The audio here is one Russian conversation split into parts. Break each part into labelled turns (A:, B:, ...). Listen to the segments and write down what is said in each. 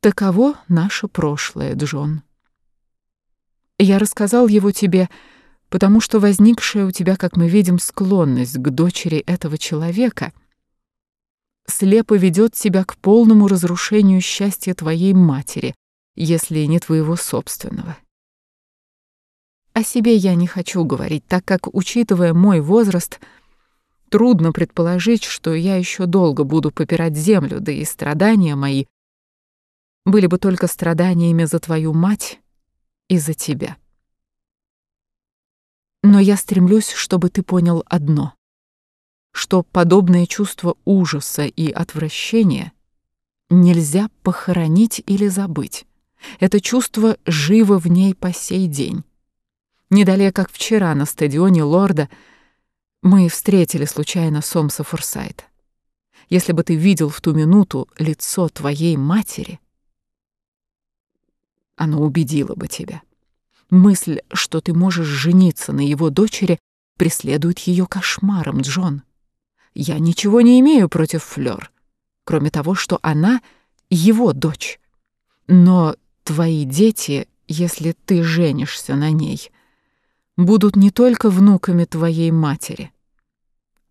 A: Таково наше прошлое, Джон. Я рассказал его тебе, потому что возникшая у тебя, как мы видим, склонность к дочери этого человека слепо ведет тебя к полному разрушению счастья твоей матери, если не твоего собственного. О себе я не хочу говорить, так как, учитывая мой возраст, трудно предположить, что я еще долго буду попирать землю, да и страдания мои были бы только страданиями за твою мать и за тебя. Но я стремлюсь, чтобы ты понял одно, что подобное чувство ужаса и отвращения нельзя похоронить или забыть. Это чувство живо в ней по сей день. Недалеко, как вчера на стадионе Лорда, мы встретили случайно Сомса Форсайта. Если бы ты видел в ту минуту лицо твоей матери, оно убедило бы тебя. Мысль, что ты можешь жениться на его дочери, преследует ее кошмаром, Джон. Я ничего не имею против Флёр, кроме того, что она его дочь. Но твои дети, если ты женишься на ней, будут не только внуками твоей матери.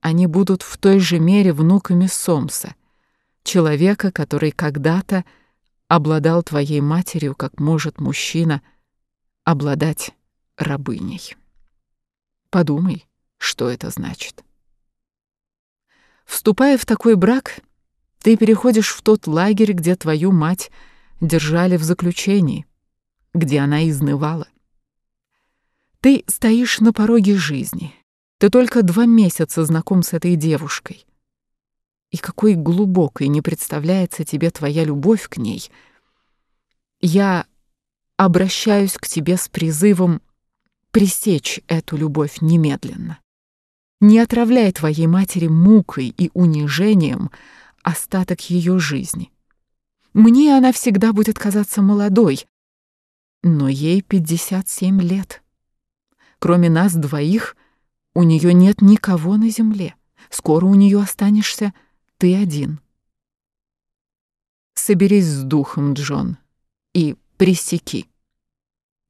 A: Они будут в той же мере внуками Сомса, человека, который когда-то обладал твоей матерью, как может мужчина — обладать рабыней. Подумай, что это значит. Вступая в такой брак, ты переходишь в тот лагерь, где твою мать держали в заключении, где она изнывала. Ты стоишь на пороге жизни. Ты только два месяца знаком с этой девушкой. И какой глубокой не представляется тебе твоя любовь к ней. Я обращаюсь к тебе с призывом пресечь эту любовь немедленно. Не отравляй твоей матери мукой и унижением остаток ее жизни. Мне она всегда будет казаться молодой, но ей 57 лет. Кроме нас двоих, у нее нет никого на земле. Скоро у нее останешься ты один. Соберись с духом, Джон, и пресеки.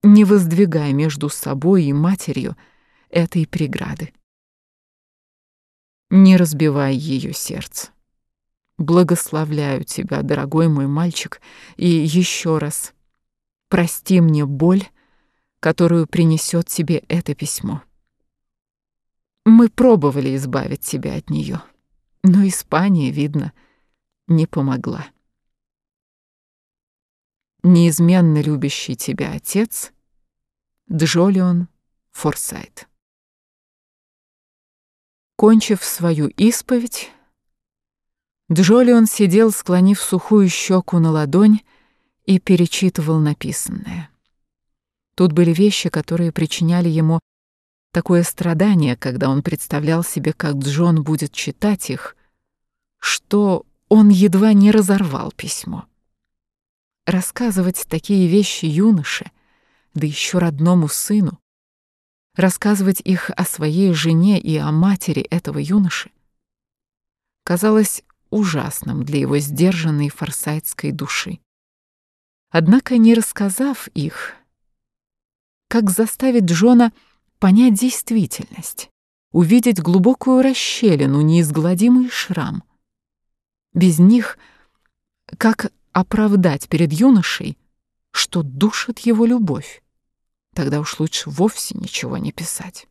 A: Не воздвигай между собой и матерью этой преграды. Не разбивай ее сердце. Благословляю тебя, дорогой мой мальчик, и еще раз прости мне боль, которую принесет тебе это письмо. Мы пробовали избавить тебя от нее, но Испания, видно, не помогла неизменно любящий тебя отец Джолион Форсайт. Кончив свою исповедь, Джолион сидел, склонив сухую щеку на ладонь и перечитывал написанное. Тут были вещи, которые причиняли ему такое страдание, когда он представлял себе, как Джон будет читать их, что он едва не разорвал письмо. Рассказывать такие вещи юноше, да еще родному сыну, рассказывать их о своей жене и о матери этого юноши, казалось ужасным для его сдержанной форсайтской души. Однако, не рассказав их, как заставить Джона понять действительность, увидеть глубокую расщелину, неизгладимый шрам. Без них, как оправдать перед юношей, что душит его любовь. Тогда уж лучше вовсе ничего не писать.